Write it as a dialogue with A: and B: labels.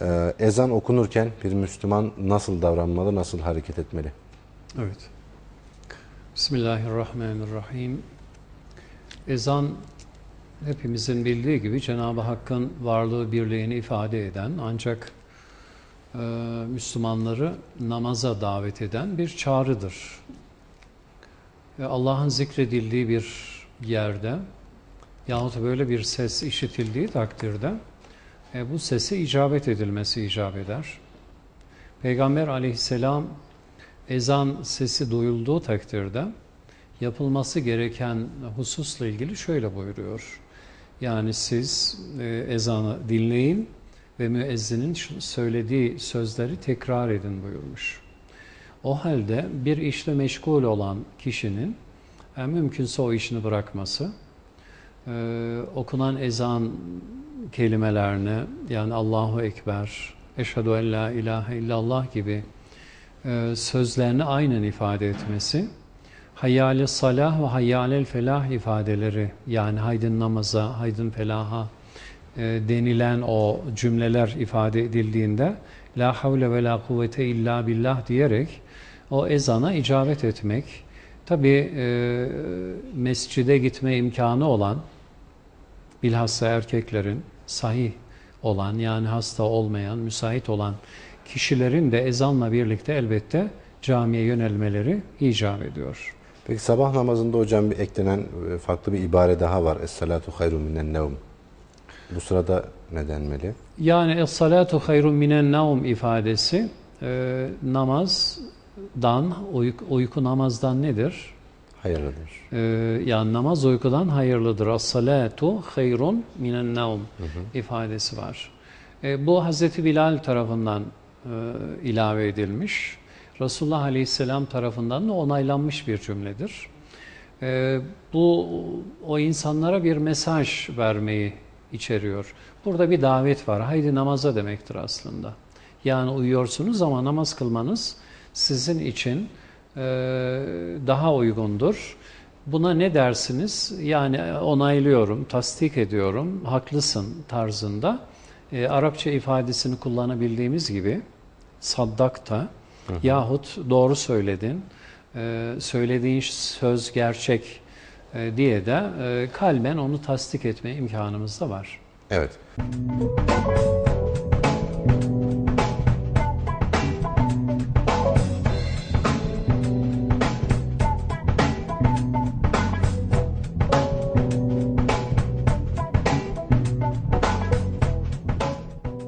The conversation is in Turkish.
A: Ee, ezan okunurken bir Müslüman nasıl davranmalı, nasıl hareket etmeli?
B: Evet. Bismillahirrahmanirrahim. Ezan hepimizin bildiği gibi Cenab-ı Hakk'ın varlığı birliğini ifade eden ancak e, Müslümanları namaza davet eden bir çağrıdır. Ve Allah'ın zikredildiği bir yerde yahut böyle bir ses işitildiği takdirde e, bu sese icabet edilmesi icap eder. Peygamber aleyhisselam ezan sesi duyulduğu takdirde yapılması gereken hususla ilgili şöyle buyuruyor. Yani siz e, ezanı dinleyin ve müezzinin söylediği sözleri tekrar edin buyurmuş. O halde bir işle meşgul olan kişinin e, mümkünse o işini bırakması, e, okunan ezan kelimelerini yani Allahu Ekber, Eşhedü en la ilahe illallah gibi e, sözlerini aynen ifade etmesi, hayyâle salah ve hayyâlel felah ifadeleri yani haydın namaza, haydın felaha e, denilen o cümleler ifade edildiğinde la havle ve la kuvvete illa billah diyerek o ezana icabet etmek. Tabi mescide gitme imkanı olan bilhassa erkeklerin sahih olan yani hasta olmayan, müsait olan kişilerin de ezanla birlikte elbette camiye yönelmeleri icap ediyor.
A: Peki sabah namazında hocam bir eklenen e, farklı bir ibare daha var. Es-salatu hayrun minen nevm. Bu sırada ne denmeli?
B: Yani es-salatu hayrun minen nevm ifadesi e, namazdan, uyku, uyku namazdan nedir?
A: Hayırlıdır.
B: E, yani namaz uykudan hayırlıdır. Es-salatu hayrun minen nevm ifadesi var. E, bu Hazreti Bilal tarafından e, ilave edilmiş. Resulullah Aleyhisselam tarafından da onaylanmış bir cümledir. E, bu o insanlara bir mesaj vermeyi içeriyor. Burada bir davet var. Haydi namaza demektir aslında. Yani uyuyorsunuz ama namaz kılmanız sizin için e, daha uygundur. Buna ne dersiniz? Yani onaylıyorum, tasdik ediyorum, haklısın tarzında. E, Arapça ifadesini kullanabildiğimiz gibi saddakta yahut doğru söyledin, e, söylediğin söz gerçek e, diye de e, kalben onu tasdik etme imkanımız da var.
A: Evet.